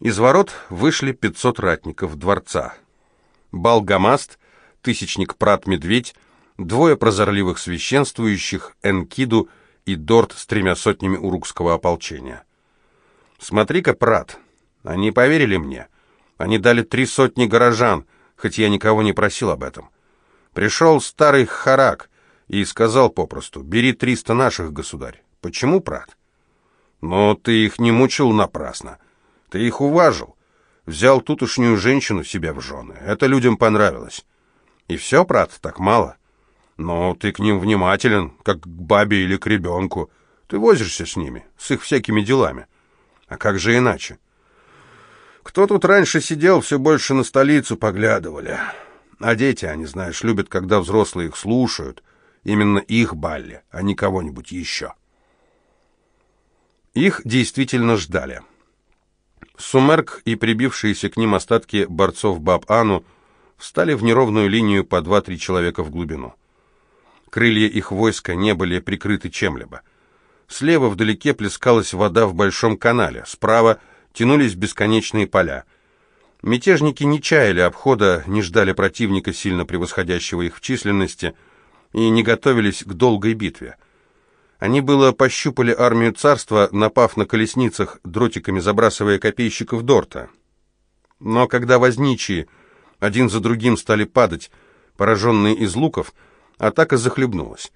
Из ворот вышли 500 ратников дворца. Балгамаст, тысячник Прат-Медведь, двое прозорливых священствующих, Энкиду и Дорт с тремя сотнями урукского ополчения. «Смотри-ка, Прат, они поверили мне. Они дали три сотни горожан, хоть я никого не просил об этом. Пришел старый Харак и сказал попросту, бери триста наших, государь. Почему, Прат? Но ты их не мучил напрасно. Ты их уважил. Взял тутошнюю женщину себе в жены. Это людям понравилось. И все, брат, так мало. Но ты к ним внимателен, как к бабе или к ребенку. Ты возишься с ними, с их всякими делами. А как же иначе? Кто тут раньше сидел, все больше на столицу поглядывали. А дети, они, знаешь, любят, когда взрослые их слушают. Именно их Балли, а не кого-нибудь еще. Их действительно ждали. Сумерк и прибившиеся к ним остатки борцов Баб-Ану встали в неровную линию по два-три человека в глубину. Крылья их войска не были прикрыты чем-либо. Слева вдалеке плескалась вода в большом канале, справа тянулись бесконечные поля. Мятежники не чаяли обхода, не ждали противника, сильно превосходящего их в численности, и не готовились к долгой битве. Они было пощупали армию царства, напав на колесницах, дротиками забрасывая копейщиков Дорта. Но когда возничие один за другим стали падать, пораженные из луков, атака захлебнулась.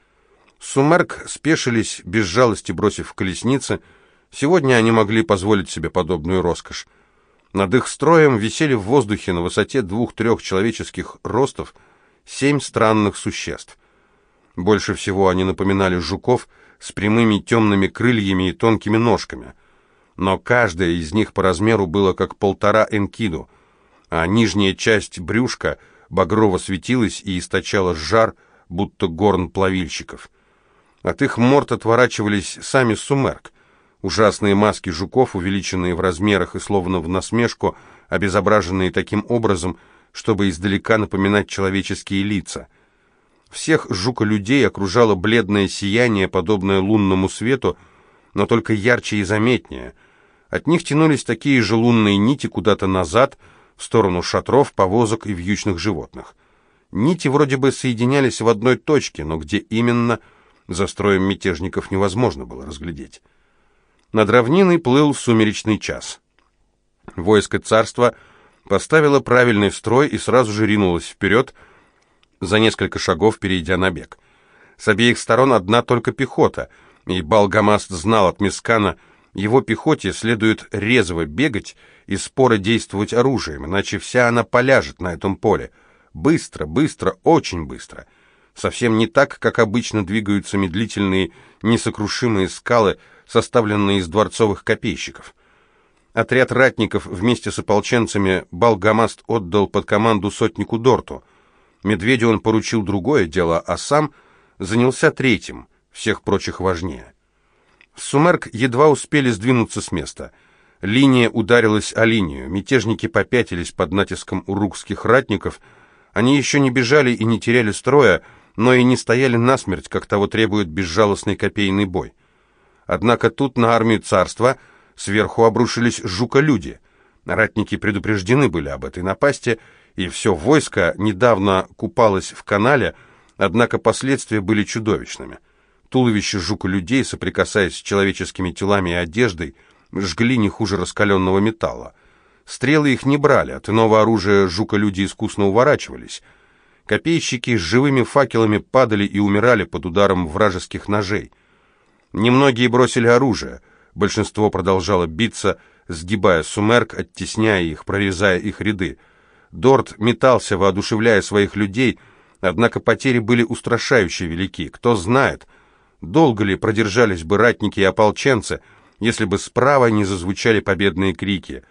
Сумерк спешились, без жалости бросив колесницы. Сегодня они могли позволить себе подобную роскошь. Над их строем висели в воздухе на высоте двух-трех человеческих ростов семь странных существ. Больше всего они напоминали жуков — с прямыми темными крыльями и тонкими ножками. Но каждая из них по размеру была как полтора энкиду, а нижняя часть брюшка багрово светилась и источала жар, будто горн плавильщиков. От их морд отворачивались сами сумерк. Ужасные маски жуков, увеличенные в размерах и словно в насмешку, обезображенные таким образом, чтобы издалека напоминать человеческие лица — всех жука-людей окружало бледное сияние, подобное лунному свету, но только ярче и заметнее. От них тянулись такие же лунные нити куда-то назад, в сторону шатров, повозок и вьючных животных. Нити вроде бы соединялись в одной точке, но где именно, за строем мятежников невозможно было разглядеть. Над равниной плыл сумеречный час. Войско царства поставило правильный строй и сразу же ринулось вперед, за несколько шагов перейдя на бег. С обеих сторон одна только пехота, и Балгамаст знал от Мискана, его пехоте следует резво бегать и споро действовать оружием, иначе вся она поляжет на этом поле. Быстро, быстро, очень быстро. Совсем не так, как обычно двигаются медлительные, несокрушимые скалы, составленные из дворцовых копейщиков. Отряд ратников вместе с ополченцами Балгамаст отдал под команду сотнику Дорту — Медведю он поручил другое дело, а сам занялся третьим, всех прочих важнее. Сумерк едва успели сдвинуться с места. Линия ударилась о линию, мятежники попятились под натиском урукских ратников, они еще не бежали и не теряли строя, но и не стояли насмерть, как того требует безжалостный копейный бой. Однако тут на армию царства сверху обрушились жука-люди. Ратники предупреждены были об этой напасти, и все войско недавно купалось в канале, однако последствия были чудовищными. Туловища жука-людей, соприкасаясь с человеческими телами и одеждой, жгли не хуже раскаленного металла. Стрелы их не брали, от иного оружия жука-люди искусно уворачивались. Копейщики с живыми факелами падали и умирали под ударом вражеских ножей. Немногие бросили оружие, большинство продолжало биться, сгибая сумерк, оттесняя их, прорезая их ряды. Дорт метался, воодушевляя своих людей, однако потери были устрашающе велики. Кто знает, долго ли продержались бы ратники и ополченцы, если бы справа не зазвучали победные крики.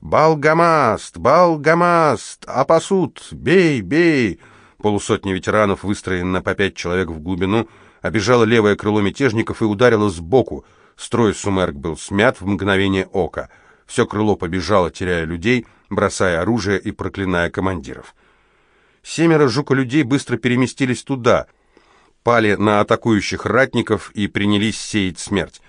«Балгамаст! Балгамаст! Апасут! Бей! Бей!» Полусотни ветеранов, выстроена по пять человек в глубину, обижало левое крыло мятежников и ударило сбоку. Строй Сумерк был смят в мгновение ока. Все крыло побежало, теряя людей — бросая оружие и проклиная командиров. Семеро жука-людей быстро переместились туда, пали на атакующих ратников и принялись сеять смерть.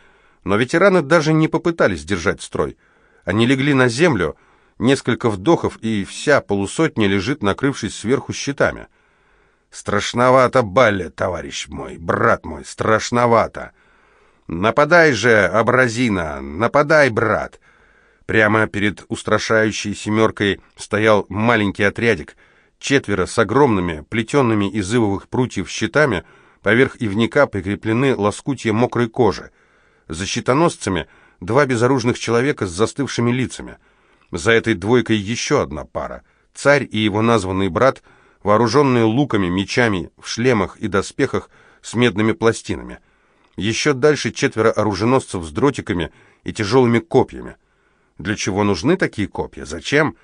Но ветераны даже не попытались держать строй. Они легли на землю, несколько вдохов, и вся полусотня лежит, накрывшись сверху щитами. «Страшновато, Балле, товарищ мой, брат мой, страшновато!» «Нападай же, абразина! Нападай, брат!» Прямо перед устрашающей семеркой стоял маленький отрядик, четверо с огромными, плетенными из ивовых прутьев щитами, поверх ивника прикреплены лоскутья мокрой кожи. За щитоносцами два безоружных человека с застывшими лицами. За этой двойкой еще одна пара. Царь и его названный брат, вооруженные луками, мечами, в шлемах и доспехах с медными пластинами — еще дальше четверо оруженосцев с дротиками и тяжелыми копьями. Для чего нужны такие копья? Зачем?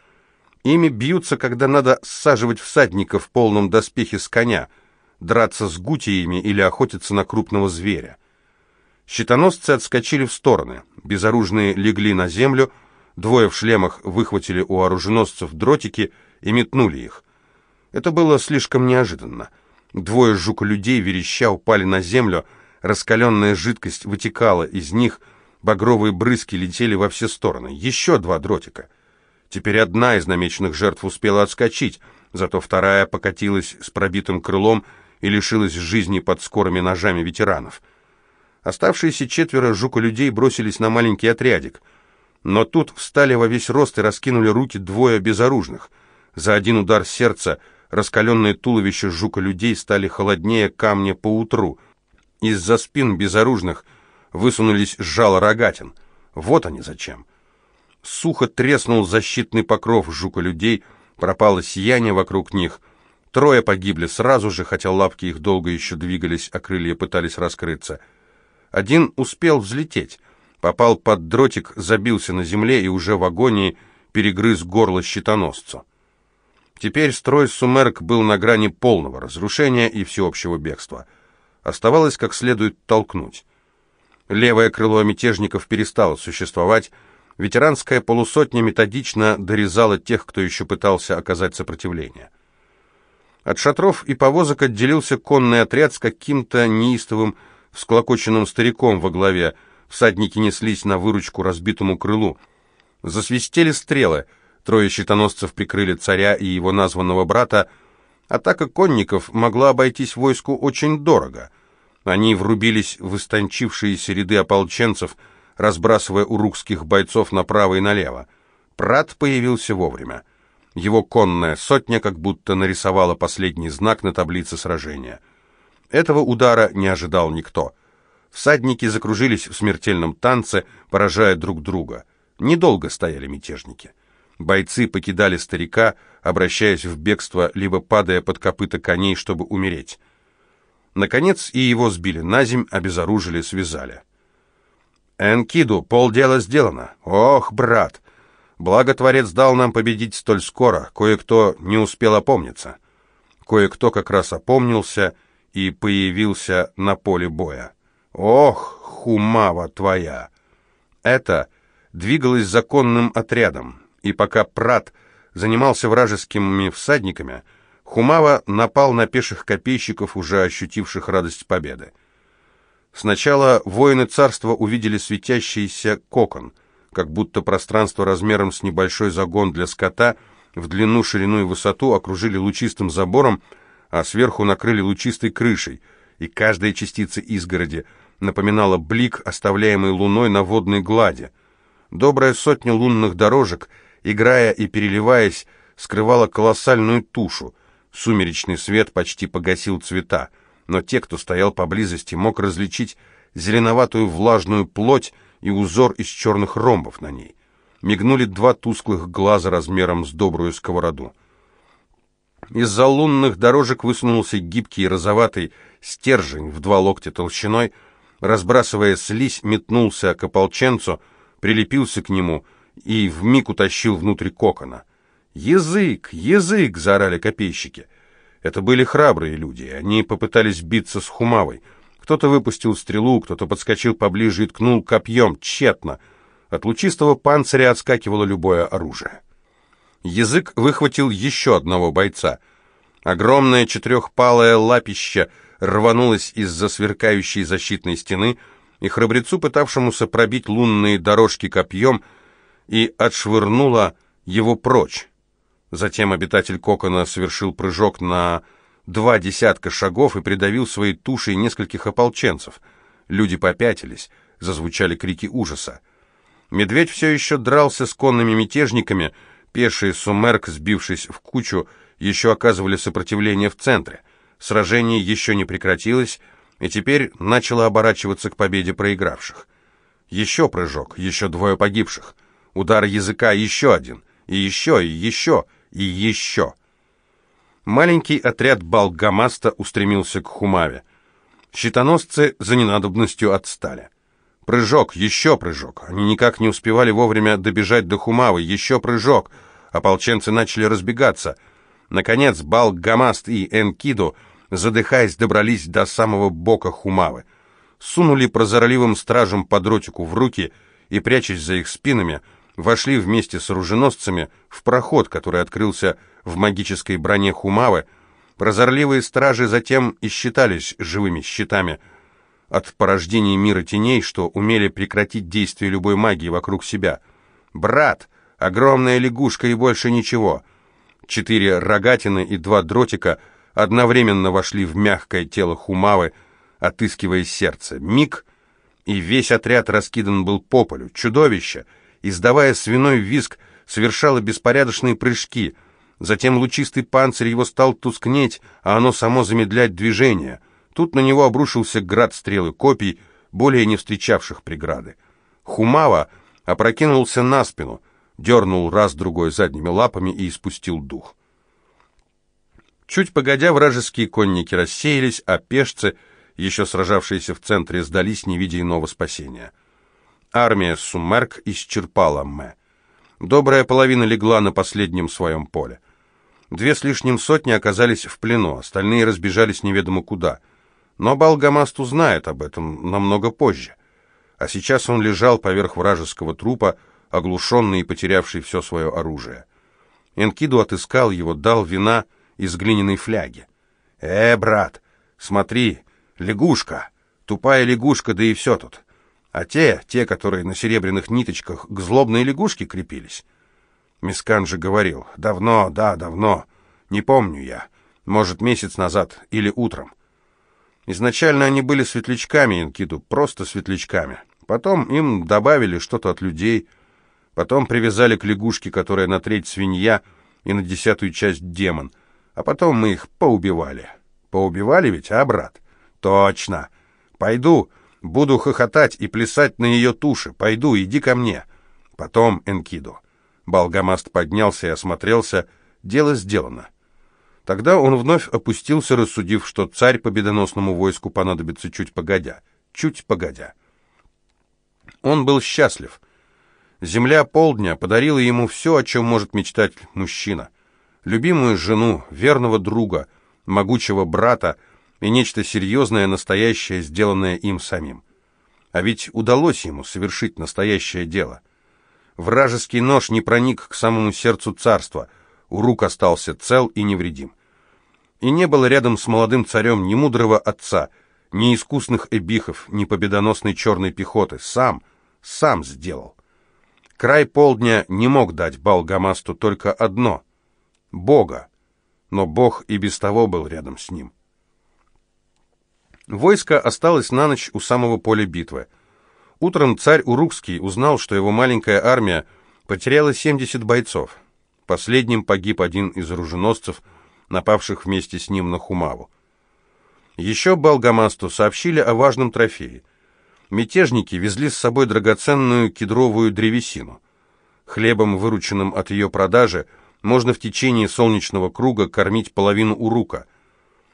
Ими бьются, когда надо саживать всадника в полном доспехе с коня, драться с гутиями или охотиться на крупного зверя. Щитоносцы отскочили в стороны, безоружные легли на землю, двое в шлемах выхватили у оруженосцев дротики и метнули их. Это было слишком неожиданно. Двое жуколюдей вереща упали на землю, Раскаленная жидкость вытекала из них, багровые брызги летели во все стороны. Еще два дротика. Теперь одна из намеченных жертв успела отскочить, зато вторая покатилась с пробитым крылом и лишилась жизни под скорыми ножами ветеранов. Оставшиеся четверо жука-людей бросились на маленький отрядик. Но тут встали во весь рост и раскинули руки двое безоружных. За один удар сердца раскаленные туловища жука-людей стали холоднее камня по утру — из-за спин безоружных высунулись жало рогатин. Вот они зачем. Сухо треснул защитный покров жука-людей, пропало сияние вокруг них. Трое погибли сразу же, хотя лапки их долго еще двигались, а крылья пытались раскрыться. Один успел взлететь, попал под дротик, забился на земле и уже в агонии перегрыз горло щитоносцу. Теперь строй Сумерк был на грани полного разрушения и всеобщего бегства — Оставалось как следует толкнуть. Левое крыло мятежников перестало существовать, ветеранская полусотня методично дорезала тех, кто еще пытался оказать сопротивление. От шатров и повозок отделился конный отряд с каким-то неистовым, всклокоченным стариком во главе. Всадники неслись на выручку разбитому крылу. Засвистели стрелы. Трое щитоносцев прикрыли царя и его названного брата. Атака конников могла обойтись войску очень дорого. Они врубились в истончившиеся ряды ополченцев, разбрасывая урукских бойцов направо и налево. Прат появился вовремя. Его конная сотня как будто нарисовала последний знак на таблице сражения. Этого удара не ожидал никто. Всадники закружились в смертельном танце, поражая друг друга. Недолго стояли мятежники. Бойцы покидали старика, обращаясь в бегство, либо падая под копыта коней, чтобы умереть. Наконец и его сбили на земь, обезоружили, связали. «Энкиду, полдела сделано. Ох, брат! Благо Творец дал нам победить столь скоро, кое-кто не успел опомниться. Кое-кто как раз опомнился и появился на поле боя. Ох, хумава твоя!» Это двигалось законным отрядом, и пока Прат занимался вражескими всадниками, Хумава напал на пеших копейщиков, уже ощутивших радость победы. Сначала воины царства увидели светящийся кокон, как будто пространство размером с небольшой загон для скота в длину, ширину и высоту окружили лучистым забором, а сверху накрыли лучистой крышей, и каждая частица изгороди напоминала блик, оставляемый луной на водной глади. Добрая сотня лунных дорожек, играя и переливаясь, скрывала колоссальную тушу — Сумеречный свет почти погасил цвета, но те, кто стоял поблизости, мог различить зеленоватую влажную плоть и узор из черных ромбов на ней. Мигнули два тусклых глаза размером с добрую сковороду. Из-за лунных дорожек высунулся гибкий розоватый стержень в два локтя толщиной, разбрасывая слизь, метнулся к ополченцу, прилепился к нему и вмиг утащил внутрь кокона. «Язык! Язык!» — заорали копейщики. Это были храбрые люди, они попытались биться с Хумавой. Кто-то выпустил стрелу, кто-то подскочил поближе и ткнул копьем, тщетно. От лучистого панциря отскакивало любое оружие. Язык выхватил еще одного бойца. Огромное четырехпалое лапище рванулось из-за сверкающей защитной стены, и храбрецу, пытавшемуся пробить лунные дорожки копьем, и отшвырнула его прочь. Затем обитатель кокона совершил прыжок на два десятка шагов и придавил своей тушей нескольких ополченцев. Люди попятились, зазвучали крики ужаса. Медведь все еще дрался с конными мятежниками, пешие Сумерк, сбившись в кучу, еще оказывали сопротивление в центре. Сражение еще не прекратилось, и теперь начало оборачиваться к победе проигравших. Еще прыжок, еще двое погибших. Удар языка еще один, и еще, и еще, и еще. Маленький отряд Балгамаста устремился к Хумаве. Щитоносцы за ненадобностью отстали. Прыжок, еще прыжок. Они никак не успевали вовремя добежать до Хумавы. Еще прыжок. Ополченцы начали разбегаться. Наконец, Балгамаст и Энкиду, задыхаясь, добрались до самого бока Хумавы. Сунули прозорливым стражам по дротику в руки и, прячась за их спинами, вошли вместе с оруженосцами в проход, который открылся в магической броне Хумавы. Прозорливые стражи затем и считались живыми щитами от порождений мира теней, что умели прекратить действие любой магии вокруг себя. «Брат! Огромная лягушка и больше ничего!» Четыре рогатины и два дротика одновременно вошли в мягкое тело Хумавы, отыскивая сердце. Миг, и весь отряд раскидан был по полю. Чудовище — издавая свиной визг, совершало беспорядочные прыжки. Затем лучистый панцирь его стал тускнеть, а оно само замедлять движение. Тут на него обрушился град стрелы копий, более не встречавших преграды. Хумава опрокинулся на спину, дернул раз-другой задними лапами и испустил дух. Чуть погодя, вражеские конники рассеялись, а пешцы, еще сражавшиеся в центре, сдались, не видя иного спасения. Армия Сумерк исчерпала Мэ. Добрая половина легла на последнем своем поле. Две с лишним сотни оказались в плену, остальные разбежались неведомо куда. Но Балгамаст узнает об этом намного позже. А сейчас он лежал поверх вражеского трупа, оглушенный и потерявший все свое оружие. Энкиду отыскал его, дал вина из глиняной фляги. «Э, брат, смотри, лягушка, тупая лягушка, да и все тут. А те, те, которые на серебряных ниточках к злобной лягушке крепились. Мискан же говорил, давно, да, давно, не помню я, может, месяц назад или утром. Изначально они были светлячками Инкиду, просто светлячками. Потом им добавили что-то от людей, потом привязали к лягушке, которая на треть свинья и на десятую часть демон, а потом мы их поубивали. Поубивали ведь, а, брат? Точно. Пойду, Буду хохотать и плясать на ее туше. Пойду, иди ко мне. Потом Энкиду. Балгамаст поднялся и осмотрелся. Дело сделано. Тогда он вновь опустился, рассудив, что царь победоносному войску понадобится чуть погодя. Чуть погодя. Он был счастлив. Земля полдня подарила ему все, о чем может мечтать мужчина. Любимую жену, верного друга, могучего брата, и нечто серьезное, настоящее, сделанное им самим. А ведь удалось ему совершить настоящее дело. Вражеский нож не проник к самому сердцу царства, у рук остался цел и невредим. И не было рядом с молодым царем ни мудрого отца, ни искусных эбихов, ни победоносной черной пехоты. Сам, сам сделал. Край полдня не мог дать Балгамасту только одно — Бога. Но Бог и без того был рядом с ним. Войско осталось на ночь у самого поля битвы. Утром царь Урукский узнал, что его маленькая армия потеряла 70 бойцов. Последним погиб один из оруженосцев, напавших вместе с ним на Хумаву. Еще Балгамасту сообщили о важном трофее. Мятежники везли с собой драгоценную кедровую древесину. Хлебом, вырученным от ее продажи, можно в течение солнечного круга кормить половину урука –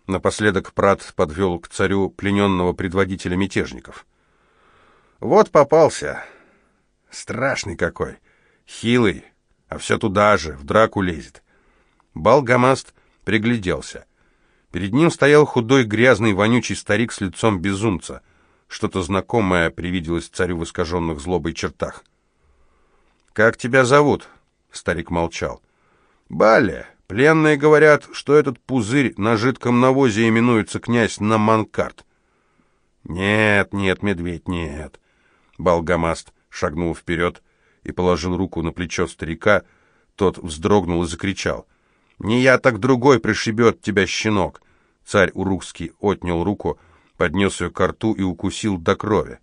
Напоследок Прат подвел к царю плененного предводителя мятежников. «Вот попался. Страшный какой. Хилый, а все туда же, в драку лезет». Балгамаст пригляделся. Перед ним стоял худой, грязный, вонючий старик с лицом безумца. Что-то знакомое привиделось царю в искаженных злобой чертах. «Как тебя зовут?» — старик молчал. «Баля, Пленные говорят, что этот пузырь на жидком навозе именуется князь Наманкарт. Нет, нет, медведь, нет. Балгамаст шагнул вперед и положил руку на плечо старика, тот вздрогнул и закричал. «Не я, так другой пришибет тебя, щенок!» Царь Урукский отнял руку, поднес ее к рту и укусил до крови.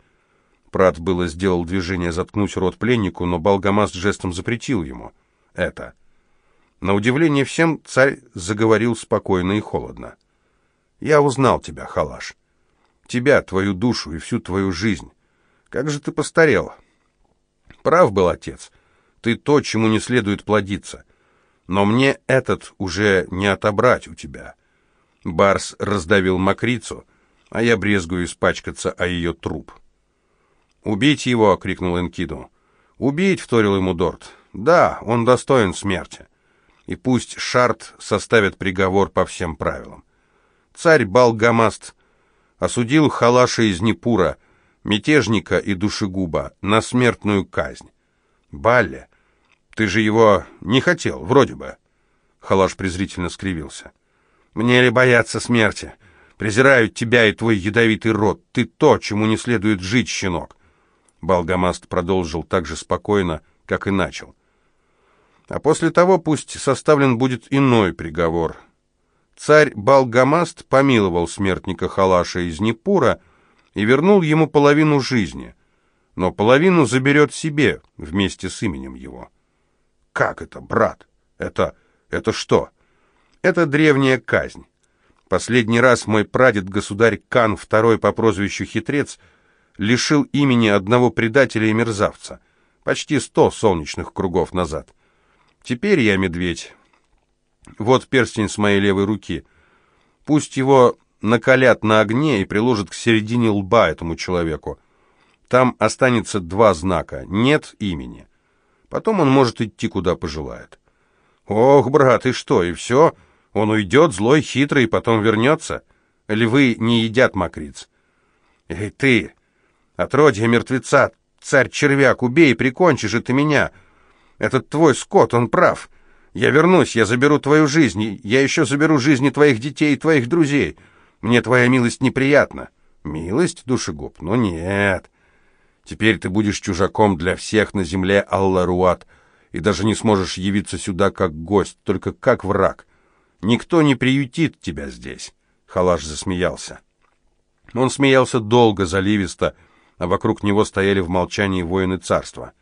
Прат было сделал движение заткнуть рот пленнику, но Балгамаст жестом запретил ему это. На удивление всем царь заговорил спокойно и холодно. «Я узнал тебя, Халаш. Тебя, твою душу и всю твою жизнь. Как же ты постарел!» «Прав был отец. Ты то, чему не следует плодиться. Но мне этот уже не отобрать у тебя». Барс раздавил мокрицу, а я брезгую испачкаться о ее труп. «Убить его!» — крикнул Энкиду. «Убить!» — вторил ему Дорт. «Да, он достоин смерти. И пусть Шарт составит приговор по всем правилам. Царь Балгамаст осудил Халаша из Непура, мятежника и душегуба, на смертную казнь. Балле, ты же его не хотел, вроде бы». Халаш презрительно скривился. «Мне ли бояться смерти? Презирают тебя и твой ядовитый род. Ты то, чему не следует жить, щенок. Балгамаст продолжил так же спокойно, как и начал. А после того пусть составлен будет иной приговор. Царь Балгамаст помиловал смертника Халаша из Непура и вернул ему половину жизни, но половину заберет себе вместе с именем его. Как это, брат? Это... это что? Это древняя казнь. Последний раз мой прадед-государь Кан, второй по прозвищу Хитрец, — лишил имени одного предателя и мерзавца, почти сто солнечных кругов назад. Теперь я медведь. Вот перстень с моей левой руки. Пусть его накалят на огне и приложат к середине лба этому человеку. Там останется два знака — нет имени. Потом он может идти, куда пожелает. Ох, брат, и что, и все? Он уйдет, злой, хитрый, и потом вернется? Львы не едят мокриц. Эй, ты, Отродье мертвеца, царь-червяк, убей, прикончи же ты меня. Этот твой скот, он прав. Я вернусь, я заберу твою жизнь, я еще заберу жизни твоих детей и твоих друзей. Мне твоя милость неприятна. Милость, душегуб? Ну нет. Теперь ты будешь чужаком для всех на земле Алларуат, и даже не сможешь явиться сюда как гость, только как враг. Никто не приютит тебя здесь. Халаш засмеялся. Он смеялся долго, заливисто, а вокруг него стояли в молчании воины царства.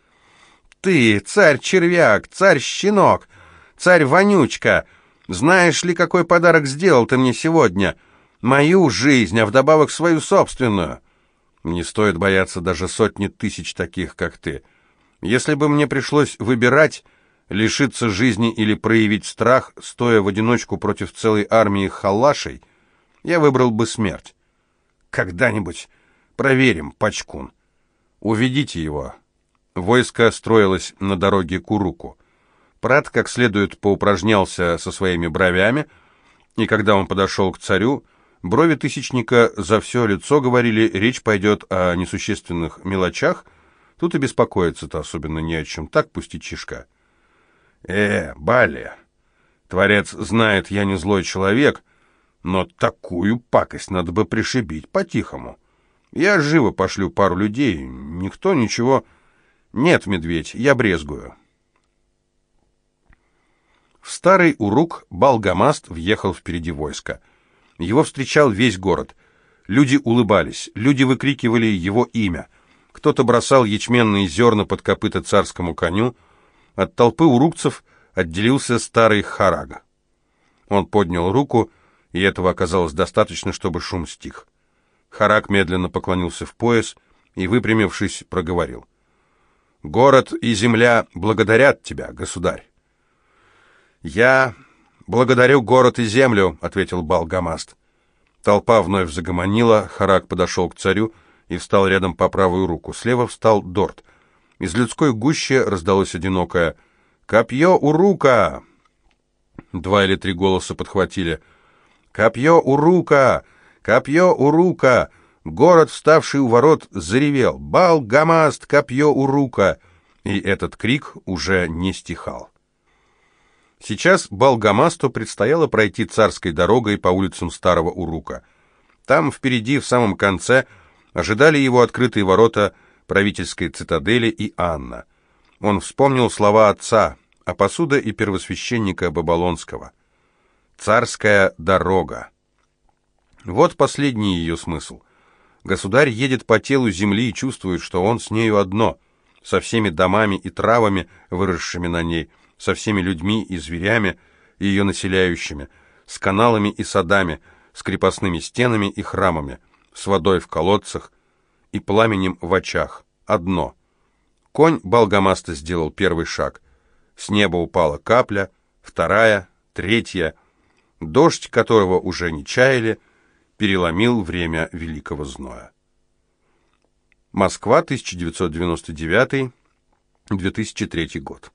«Ты, царь-червяк, царь-щенок, царь-вонючка, знаешь ли, какой подарок сделал ты мне сегодня? Мою жизнь, а вдобавок свою собственную. Не стоит бояться даже сотни тысяч таких, как ты. Если бы мне пришлось выбирать, лишиться жизни или проявить страх, стоя в одиночку против целой армии халашей, я выбрал бы смерть. Когда-нибудь Проверим, Пачкун. Уведите его. Войско строилось на дороге к Уруку. Прат как следует поупражнялся со своими бровями, и когда он подошел к царю, брови тысячника за все лицо говорили, речь пойдет о несущественных мелочах, тут и беспокоиться-то особенно не о чем, так пустячишка. «Э, Бали, творец знает, я не злой человек, но такую пакость надо бы пришибить по-тихому». Я живо пошлю пару людей, никто ничего... Нет, медведь, я брезгую. В старый Урук Балгамаст въехал впереди войска. Его встречал весь город. Люди улыбались, люди выкрикивали его имя. Кто-то бросал ячменные зерна под копыта царскому коню. От толпы урукцев отделился старый Харага. Он поднял руку, и этого оказалось достаточно, чтобы шум стих. Харак медленно поклонился в пояс и, выпрямившись, проговорил. «Город и земля благодарят тебя, государь». «Я благодарю город и землю», — ответил Балгамаст. Толпа вновь загомонила, Харак подошел к царю и встал рядом по правую руку. Слева встал Дорт. Из людской гущи раздалось одинокое «Копье у рука!» Два или три голоса подхватили «Копье у рука!» Копье Урука! Город, вставший у ворот, заревел. Балгамаст, копье Урука! И этот крик уже не стихал. Сейчас Балгамасту предстояло пройти царской дорогой по улицам Старого Урука. Там впереди, в самом конце, ожидали его открытые ворота правительской цитадели и Анна. Он вспомнил слова отца, а посуда и первосвященника Бабалонского. «Царская дорога». Вот последний ее смысл. Государь едет по телу земли и чувствует, что он с нею одно, со всеми домами и травами, выросшими на ней, со всеми людьми и зверями, ее населяющими, с каналами и садами, с крепостными стенами и храмами, с водой в колодцах и пламенем в очах. Одно. Конь Балгамаста сделал первый шаг. С неба упала капля, вторая, третья. Дождь, которого уже не чаяли, переломил время Великого Зноя. Москва, 1999-2003 год.